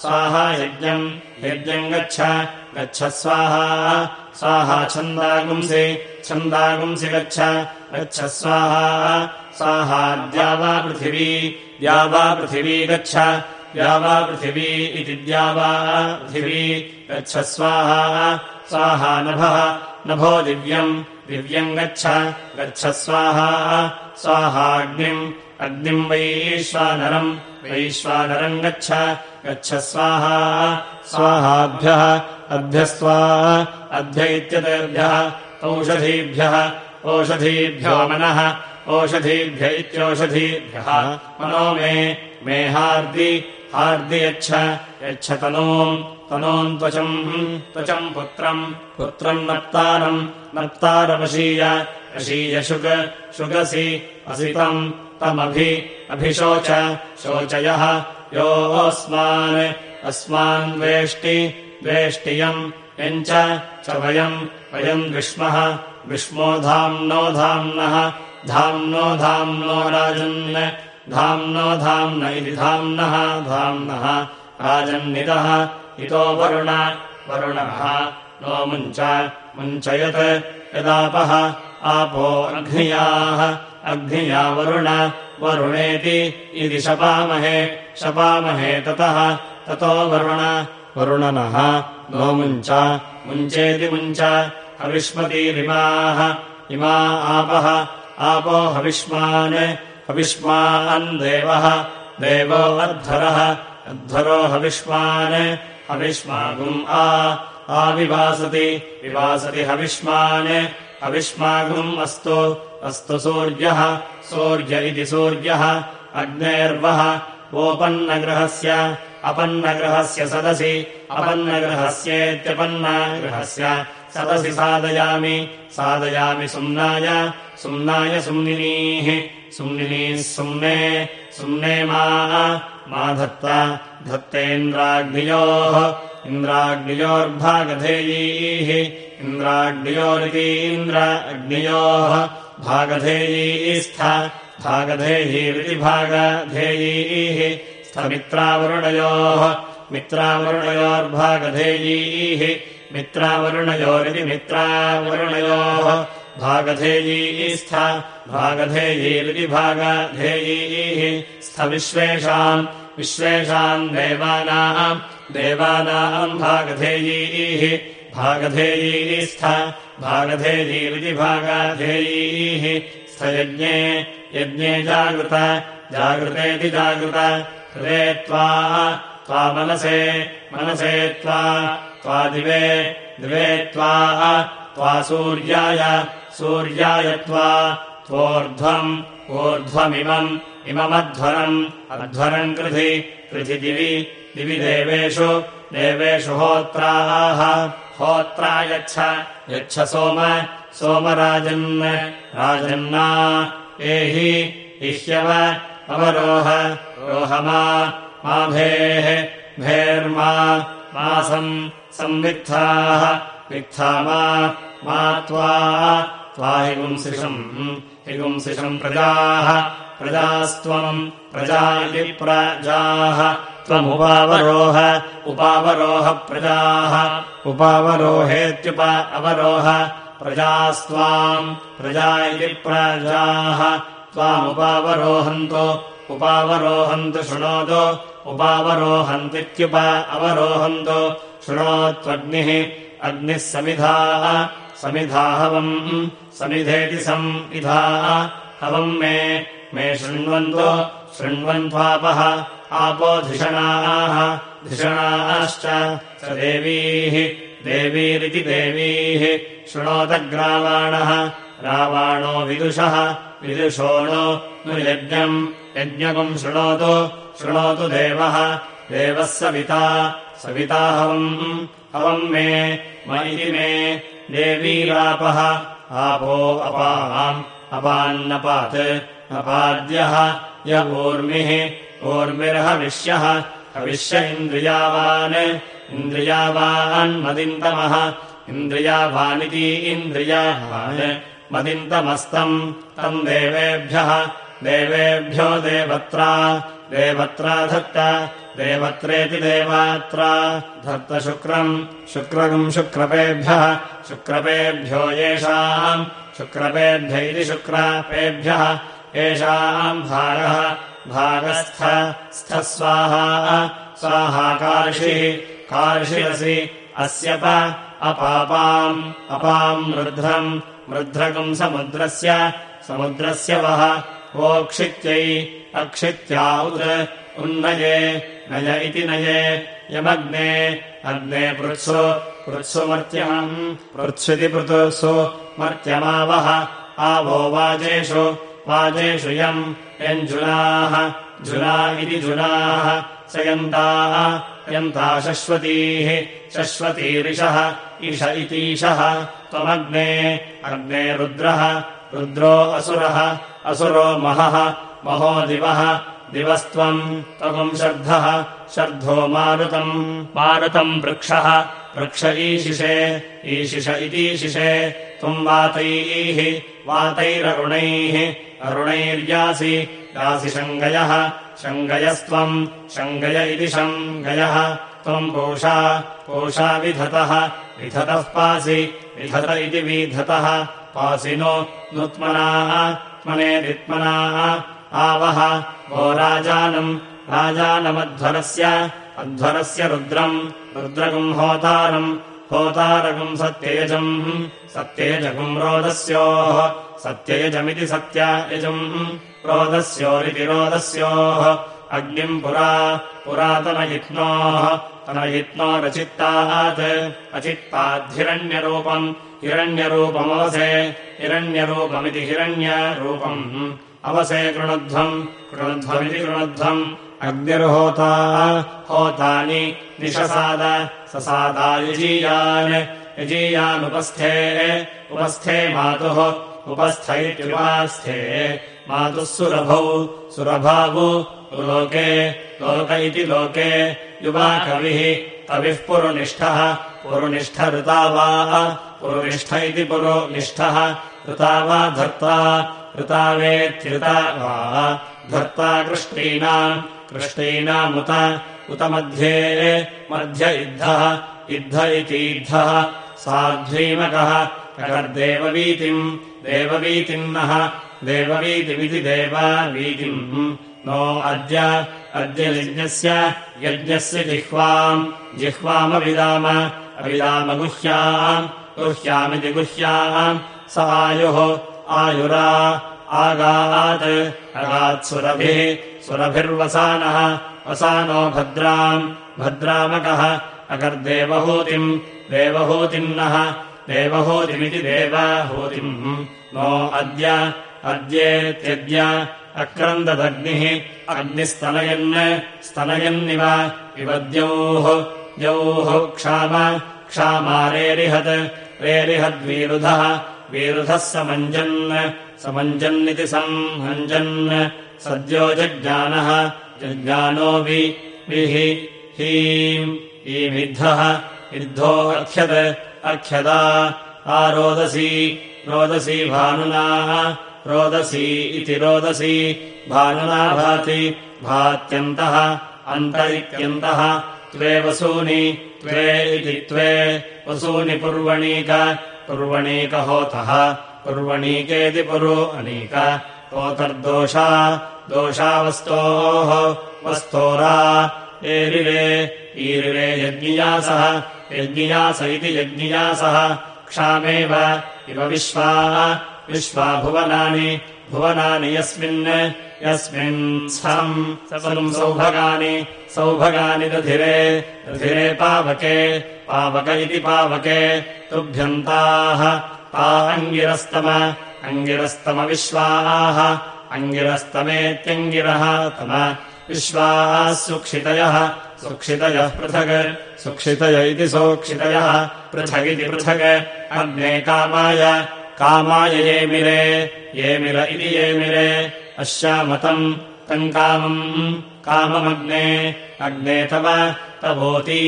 स्वाहा यज्ञम् यज्ञम् गच्छ गच्छ स्वाहा स्वाहा छन्दागुंसि छन्दागुंसि गच्छ गच्छ स्वाहा स्वाहा द्यावा पृथिवी द्यावा पृथिवी गच्छ द्यावा पृथिवी इति द्यावा पृथिवी गच्छ स्वाहा स्वाहा नभः नभो दिव्यम् दिव्यम् गच्छ गच्छ स्वाहा स्वाहाग्निम् अग्निम् वैश्वानरम् वैश्वानरम् गच्छ गच्छ स्वाहा स्वाहाभ्यः अभ्यस्त्वा अभ्य इत्यतेभ्यः औषधीभ्यः ओषधीभ्यो मनः ओषधीभ्य इत्योषधीभ्यः। मनो मे मे हार्दि हार्दि यच्छ तनूम् तनून् त्वचम् त्वचम् पुत्रम्। पुत्रम् नप्तारम् नप्तारमशीय अशीय शुग शुगसि असितम् तमभि अभिशोच शोचयः। योऽस्मान् अस्मान् वेष्टि वेष्टियम् यम् च वयम् वयम् विष्मः विष्मो धाम्नो धाम्नः धाम्नो धाम्नो राजन् धाम्नो धाम्न इति धाम्नः धाम्नः। राजन्निदः इतो वरुण वरुणः। नो मुञ्च मुञ्चयत्। यदापः आपो अघ्नियाः अग्निया वरुण वरुणेति इति शपामहे। शपामहे ततः। ततो वरुण वरुणनः। नो मुञ्च मुञ्चेति मुञ्च। हविष्मतीरिमाः। इमा आपः। आपो हविष्मान् हविष्मान् देवः देवो अध्वरः। अध्वरो हविष्मान् हविष्मागुम् आ। आविवासति विवासति हविष्मान्। हविष्मागुम् अस्तु अस्तु सूर्यः सूर्य इति सूर्यः। अग्नेर्वः ओपन्नगृहस्य अपन्नगृहस्य सदसि अपन्नगृहस्येत्यपन्नगृहस्य सदसि साधयामि साधयामि सुम्नाय सुम्नाय सुम्निनीः सुम्निनीः सुम्ने सुम्ने मा धत्ता धत्तेन्द्राग्नियोः इन्द्राग्नियोर्भागधेयीः इन्द्राग्नियोरितीन्द्र अग्नियोः भागधेयीस्थ भागधेयीरिति भागधेयीः स्थमित्रावरुणयोः मित्रावरुणयोर्भागधेयीः मित्रावरुणयोरिति मित्रावरुणयोः भागधेयीस्थ भागधेयीरिति भागधेयीः स्थविश्वेषाम् विश्वेषाम् देवानाम् देवानाम् भागधेयीः भागधेयीस्थ भागधेयीरिति भागधेयीः स्थयज्ञे यज्ञे जागृत जागृतेति जागृत हृदे त्वा त्वा मनसे मनसे त्वा त्वा दिवे दिवे त्वा त्वा सूर्याय सूर्यायत्वा त्वोर्ध्वम् ऊर्ध्वमिमम् इममध्वरम् अध्वरम् कृधि कृधि दिवि दिवि देवेषु देवेषु होत्राः होत्रा यच्छ यच्छ सोम सोमराजन् राजन्ना एहि इह्यव अवरोह रोहमा माभेः भेर्मा मासम् संवित्थाः वित्था मा त्वा त्वा हिगुंसिषम्। हिगुंसिषम् प्रजाः। प्रजास्त्वम् प्रजा इति प्रजाः। त्वमुपावरोह उपावरोह प्रजाः। उपावरोहेत्युप अवरोह। प्रजास्त्वाम् प्रजा इति प्रजाः। त्वामुपावरोहन्तो उपावरोहन्तु शृणोतु। उपावरोहन्तीत्युप अवरोहन्तो शृणोत्वग्निः अग्निः समिधाः। समिधाहवम् समिधेति समिधा हवम् मे मे शृण्वन्तो शृण्वन्त्वापः। आपो धिषणाः धिषणाश्च स देवीः देवीरिति देवीः। शृणोतग्रावाणः रावाणो विदुषः विदुषो नु यज्ञम् यज्ञकम् शृणोतु शृणोतु देवः देवः सविता सविताहवम् हवम् मे मयि मे देवीरापः आपो अपाम् अपान्नपात् अपाद्यः। य ऊर्मिः ऊर्मिर्हविष्यः हविष्य इन्द्रियावान् इन्द्रियावान्मदिन्तमः इन्द्रियावानिति इन्द्रियावान् मदिन्तमस्तम्। तम् देवेभ्यः देवेभ्यो देवत्रा देवत्रा धत्त देवत्रेति देवात्रा धत्तशुक्रम् शुक्रकम् शुक्रपेभ्यः शुक्रपेभ्यो येषाम् शुक्रपेभ्य इति शुक्रापेभ्यः येषाम् भागः भागस्थ स्थ स्वाहा स्वाहाकार्षिः कार्षिरसि अस्यप अपापाम् अपाम् रुध्रम् मृध्रकम् समुद्रस्य समुद्रस्य वः वोक्षित्यै अक्षित्या उद् उन्नये नय इति नये यमग्ने अग्ने पृत्सु पृत्सुमर्त्यम् पृत्स्विति पृथुसु मर्त्यमावः आवो वाजेषु वाजेषु यम् यञ्जुनाः जुना इति जुनाः स यन्ताः यन्ता शश्वतीः शश्वतीरिषः इष इतीशः त्वमग्ने अग्ने रुद्रः रुद्रो असुरः असुरो महः महो दिवः दिवस्त्वम् त्वम् शर्धः शर्धो मारुतम्। मारुतम् वृक्षः वृक्ष ईशिषे ईशिष इतीशिषे। त्वम् वातैः वातैररुणैः अरुणैर्यासि यासि शङ्गयः शङ्गयस्त्वम् शङ्गय इति शङ्गयः। त्वम् पूषा पूषा विधतः विधतः पासि विधत इति विधतः। पासि नो नुत्मनाः त्मनेदित्मनाः आवह। वो राजानम् राजानमध्वरस्य अध्वरस्य रुद्रम् रुद्रगुम् होतारम् होतारगुम् सत्ययजम् सत्ययजगुम् रोदस्योः सत्ययजमिति सत्ययजम् रोदस्योरिति रोदस्योः अग्निम् पुरा पुरातनयित्नोः तनयित्नो रचित्तात् अचित्ताद्धिरण्यरूपम् हिरण्यरूपमवसे हिरण्यरूपमिति हिरण्यरूपम् अवसे कृणध्वम् कृणध्वमिति कृणध्वम् अग्निर्होता होतानि निशसाद ससादा यजीयान् यजीयानुपस्थे उपस्थे मातुः उपस्थैत्युपास्थे मातुः सुरभौ सुरभावु लोके लोक इति लोके युवा कविः पुरुनिष्ठः पुरुनिष्ठ ऋतावा पुरुनिष्ठ इति पुरुनिष्ठः ऋता वा धर्ता ऋतावेत्यृता वा धर्ता कृष्टीनाम् कृष्टीनामुत उत मध्ये मध्य इद्धः इद्ध। इतीद्धः साध्वीमकः अकर्देववीतिम् देववीतिम् नः देववीतिमिति देवावीतिम्। नो अद्य अद्य यज्ञस्य यज्ञस्य जिह्वाम् जिह्वामविदाम अविदामगुह्याम् गुह्यामिति गुह्याम्। स आयुः आयुरा आगात् अगात्सुरभिः सुरभिर्वसानः वसानो भद्राम् भद्रामकः अकर्देवहूतिम् देवहूतिम् नः देवहूतिमिति देवाहूतिम्। नो अद्य अद्येत्यद्य अक्रन्ददग्निः अग्निस्तनयन् स्तनयन्निव इव द्यौः द्यौः क्षाम क्षामारेरिहत् रेरिहद्वीरुधः वीरुधः समञ्जन्। समञ्जन्निति संहञ्जन्। सद्यो जज्ञानः। जज्ञानो विः हीम्। ईमिद्धः इद्धो अख्यत्। अख्यदा आरोदसी रोदसी। भानुना। रोदसी इति रोदसी। भानुना भाति। भात्यन्तः। अन्त इत्यन्तः त्वे वसूनि। त्वे इति त्वे। वसूनि पुर्वणीक पुर्वणीकहोतः पुर्वणीकेति पुरो अनीक। होतर्दोषा दोषावस्तोः। वस्तोरा एरिरे ईरिरे यज्ञियासः यज्ञियास इति यज्ञियासः क्षामेव इव विश्वा विश्वा भुवनानि भुवनानि यस्मिन् यस्मिन् सम् सौभगानि सौभगानि दधिरे दधिरे पावके पावक इति पावके तुभ्यन्ताः ता अङ्गिरस्तम अङ्गिरस्तमविश्वाः अङ्गिरस्तमेत्यङ्गिरः तम विश्वाः सुक्षितयः सुक्षितयः पृथग् सुक्षितय इति सोक्षितयः पृथगिति पृथग् अग्ने कामाय कामाय येमिरे येमिर इति येमिरे अश्यामतम् तम् कामम् काममग्ने अग्ने तव तवोती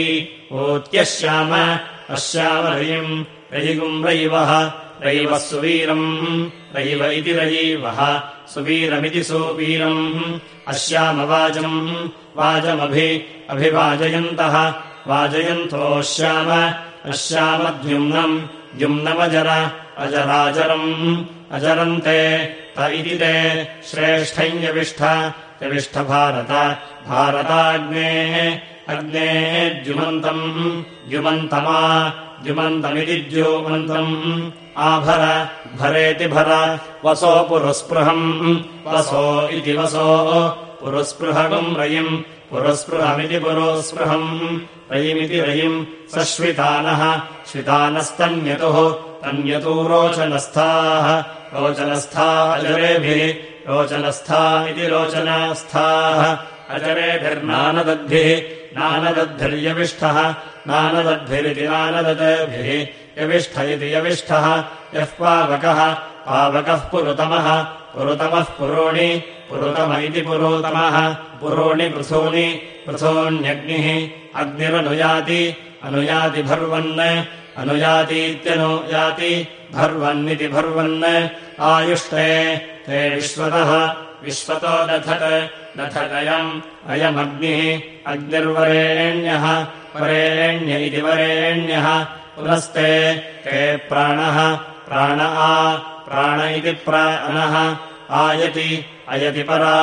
ओत्यश्याम अश्याम रयिम् रयिगुम् रयिवः रयिवः सुवीरम् रयिव इति रयीवः सुवीरमिति सुवीरम् अश्यामवाजम् वाजमभि अभिवाजयन्तः वाजयन्तोऽश्याम अश्यामद्युम्नम् द्युम्नमजर अजराजरम् अजरन्ते त इति ते श्रेष्ठञ्यविष्ठ यविष्ठभारत भारताग्नेः अग्नेः द्युमन्तम् द्युमन्तमा द्युमन्तमिति द्युमन्तम्। आभर भरेति भर वसो पुरस्पृहम् वसो इति वसो पुरस्पृहगम् रयिम् पुरस्पृहमिति पुरोस्पृहम्। रयिमिति रयिम् सश्वितानः श्वितानस्तन्यतुः तन्यतो रोचनस्थाः रोचनस्था अजरेभिः रोचनस्था इति रोचनास्थाः। अजरेभिर्नानदद्भिः नानदद्भिर्यविष्ठः नानदद्भिरिति नानदद्भिः यविष्ठ इति यविष्ठः यः पावकः पावकः पुरुतमः पुरुतमः पुरोणि पुरुतम इति पुरोतमः। पुरोणि पृथूनि पृथोण्यग्निः अग्निरनुयाति अनुयाति भर्वन् अनुयातीत्यनुयाति भर्वन्निति भर्वन् आयुष्टे ते विश्वतः विश्वतो दधत् दधदयम् अयमग्निः अग्निर्वरेण्यः वरेण्य इति वरेण्यः पुनस्ते के प्राणः प्राण आ प्राण इति प्राणः आयति अयति परा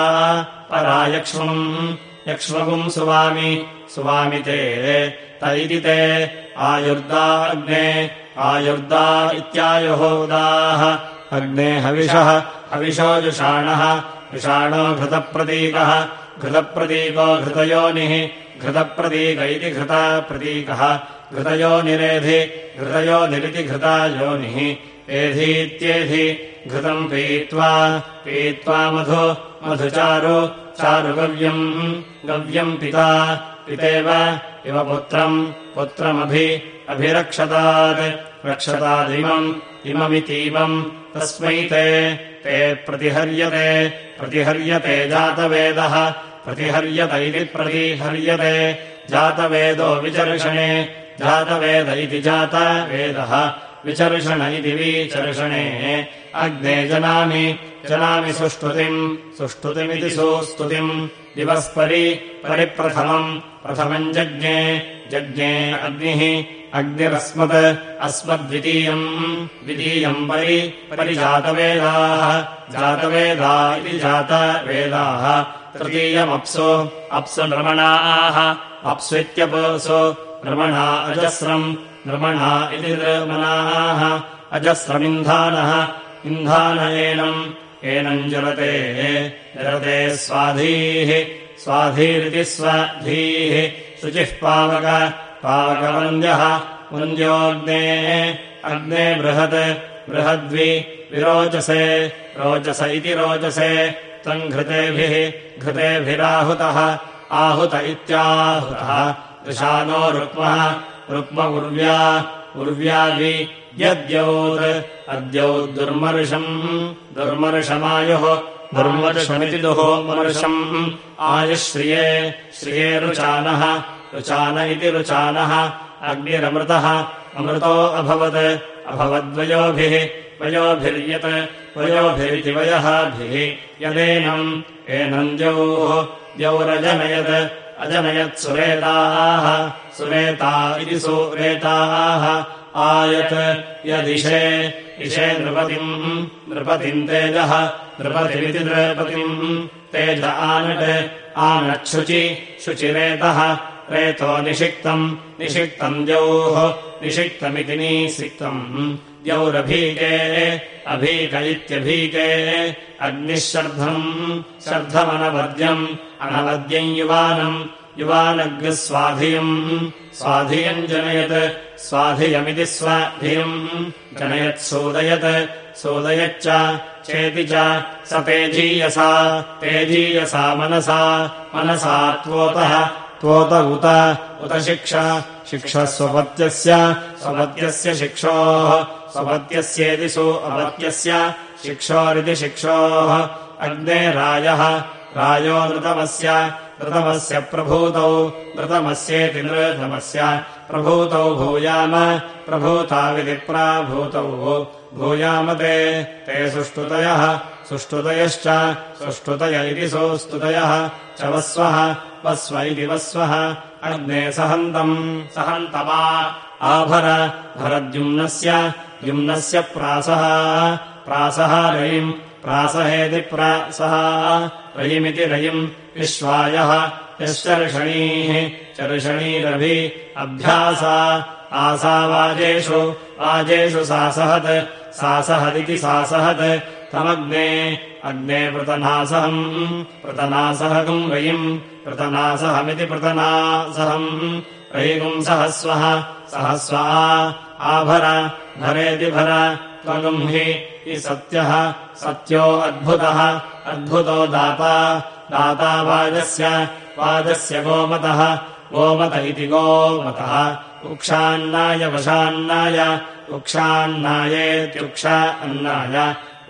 परायक्ष्मम् यक्ष्मगुम् सुवामि सुवामि ते त इति ते आयुर्दा अग्ने आयुर्दा इत्यायुहोदाः अग्ने हविषः हविषो जुषाणः विषाणो घृतप्रतीकः घृतप्रतीको घृतयोनिः घृतप्रतीक इति घृताप्रतीकः घृतयोनिरेधि घृतयोनिरिति घृता योनिः एधीत्येधि घृतम् पीत्वा पीत्वा मधु मधुचारु चारुगव्यम् गव्यम् पिता पितेव इव पुत्रम् पुत्रमभि अभिरक्षतात्। रक्षतादिमम् इममितीमम्। तस्मै ते ते प्रतिहर्यते प्रतिहर्यते जातवेदः प्रतिहर्यत इति प्रतिहर्यते। जातवेदो विचर्षणे जातवेद इति जातवेदः। विचर्षण इति विचर्षणे। अग्ने जनामि जनामि सुष्ठुतिम् सुष्ठुतिमिति सुस्तुतिम् दिवःपरि परिप्रथमम् प्रथमम् जज्ञे जज्ञे अग्निः अग्निरस्मत् अस्मद्वितीयम् द्वितीयम् परि परिजातवेदाः जातवेदा इति जातवेदाः तृतीयमप्सु अप्सु नृमणाः अप्स्वित्यपसु नृमणा अजस्रम् नृमणा इति नृमणाः अजस्रमिन्धानः इन्धान एनम् एनम् जलते जलते स्वाधीः स्वाधीरिति स्वाधीः। शुचिः पावक पावकवन्द्यः वन्द्योऽग्नेः अग्ने बृहत् बृहद्वि विरोचसे रोचस इति रोचसे त्वम् घृतेभिः घृतेभिराहुतः आहुत इत्याहुतः। दृशानो रुक्मः रुक्म उर्व्या उर्व्याभि यद्यौत् अद्यौद्दुर्मर्षम् दुर्मर्षमायुः दुर्मर्षमिति दुः मर्षम्। आयुश्रिये श्रिये रुचानः रुचान इति रुचानः अग्निरमृतः अमृतो अभवत् अभवद्वयोभिः वयोभिर्यत् वयोभिरिति वयःभिः यदेनम् एनम् द्यौः द्यौरजनयत् अजनयत् सुरेताः सुरेता इति सुरेताः आयत् यदिशे इषे नृपतिम् नृपतिम् तेजः नृपतिमिति नृपतिम् तेज आनट् आनच्छुचि शुचिरेतः रेतो निषिक्तम् निषिक्तम् द्यौः निषिक्तमिति निसिक्तम्। द्यौरभीके अभीक इत्यभीके अग्निः शर्धम् शर्धमनवद्यम् अनवद्यम् युवानम् युवानग्निस्वाधियम् स्वाधियम् जनयत् स्वाधियमिति स्वाधियम् जनयत् सोदयत् सोदयच्च चेति च स तेजीयसा तेजीयसा मनसा मनसा त्वोतः त्वोत उत उत शिक्षा शिक्षः स्वपत्यस्य शिक्षोः स्वपत्यस्येति सु अपत्यस्य शिक्षोरिति शिक्षोः अग्ने रायः रायो नृतमस्य नृतमस्य प्रभूतौ नृतमस्येति नृतमस्य प्रभूतौ भूयाम प्रभूताविति प्राभूतौ भूयाम ते। ते सुष्ठुतयः सुष्ठुतयश्च सुष्ठुतय इति सोस्तुतयः च वस्वः वस्व इति वस्वः अग्ने सहन्तम्। सहन्तमा आभर भरद्युम्नस्य युम्नस्य प्रासः। प्रासः रयिम् प्रासहेति प्रासः। रयिमिति रयिम् विश्वायः यश्चर्षणीः चर्षणीरभि अभ्यासा। आसावाजेषु वाजेषु सासहत् सासहदिति सासहत्। तमग्ने अग्ने पृतनासहम् पृतनासहकम् रयिम् पृतनासहमिति पृतनासहम्। रयिगुम् सहस्वः सहस्वा आभर भरेति भर त्वगुम् हि सत्यः सत्यो अद्भुतः अद्भुतो दाता दाता वाजस्य वाजस्य गोमतः गोमत इति गोमतः। उक्षान्नाय वशान्नाय उक्षान्नायेत्युक्षा अन्नाय।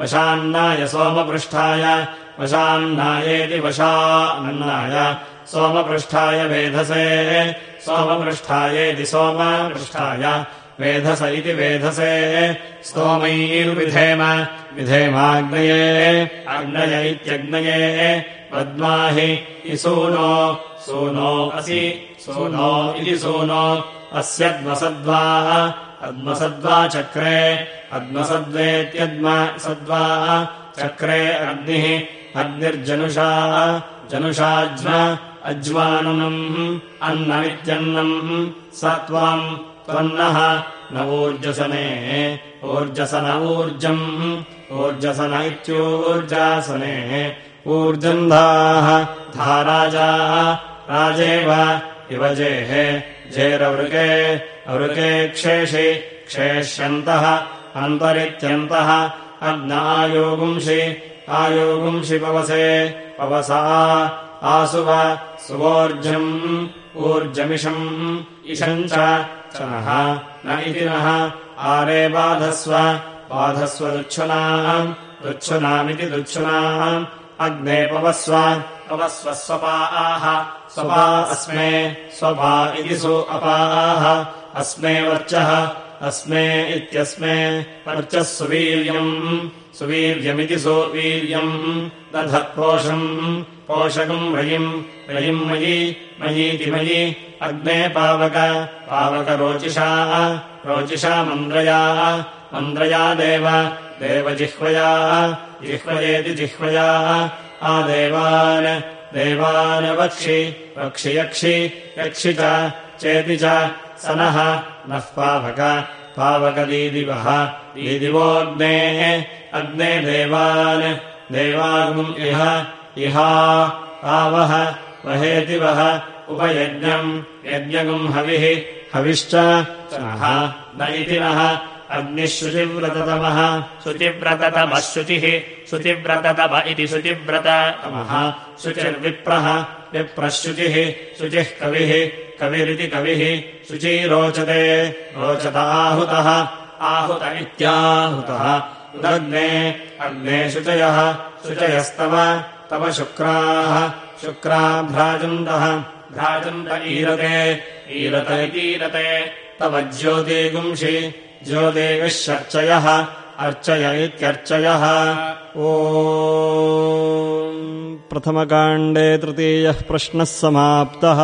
वशान्नाय सोमपृष्ठाय वशान्नायेति वशानन्नाय सोमपृष्ठाय वेधसे सोमपृष्ठायेति सोमपृष्ठाय। वेधस इति वेधसे स्तोमैर्विधेम विधेमाग्नये अग्नय इत्यग्नये पद्माहि इसूनो सूनो असि सूनो इति सूनो। अस्यद्मसद्वा अद्मसद्वा चक्रे अद्मसद्वेत्यद्मसद्वा चक्रे अग्निः अग्निर्जनुषा जनुषाज्म अज्वाननम् अन्नमित्यन्नम् स त्वाम् त्वन्नः न ऊर्जसने ऊर्जसन ऊर्जम् ऊर्जसन इत्यूर्जासने ऊर्जन्धाः धाराजा राजेव इवजेः जेरवृके अवृके क्षेषि क्षेष्यन्तः अन्तरित्यन्तः अग्नायोगुंषि आयोगुंषि पवसे पवसा आसुव सुवोर्जम् ऊर्जमिषम् इषम् च नः न इति नः आरे बाधस्व बाधस्व दुच्छुनाम् दुच्छुनामिति दुच्छुनाम् अग्ने पवस्व पवस्व स्वपाः। स्वपा अस्मे। स्वपा इति सु अपाः। अस्मे वर्चः अस्मे इत्यस्मे। वर्चः सुवीर्यम्। सुवीर्यमिति सुवीर्यम् दधत्पोषम्। पोषकम् रयिम् रयिम् मयि। मयीति मयि। अग्ने पावक। पावकरोचिषा रोचिषा। मन्द्रया। मन्द्रया देव। देवजिह्वया जिह्वयेति जिह्वया आदेवान् देवान् वक्षि यक्षि यक्षि च चेति च स नः नः पावक पावकदीदिवः दीदिवोऽग्नेः अग्ने देवान् देवागुम् इह इहा आवह वहेति वः उपयज्ञम् यज्ञगुम् हविः हविश्च नः न इति नः अग्निः शुचिव्रततमः शुचिः शुचिव्रततम इति शुचिव्रततमः। शुचिर्विप्रः विप्रः शुचिः कविः कविरिति कविः शुची रोचते रोचत आहुतः इत्याहुतः। उदग्ने अग्ने शुचयः शुचयस्तव तव शुक्राः शुक्रा भ्राजन्तः भ्राजन्त ईरते ईरत इतीरते तव ज्योतिगुंषि ज्योतिविः शर्चयः अर्चय इत्यर्चयः। ओ प्रथमकाण्डे तृतीयः प्रश्नः समाप्तः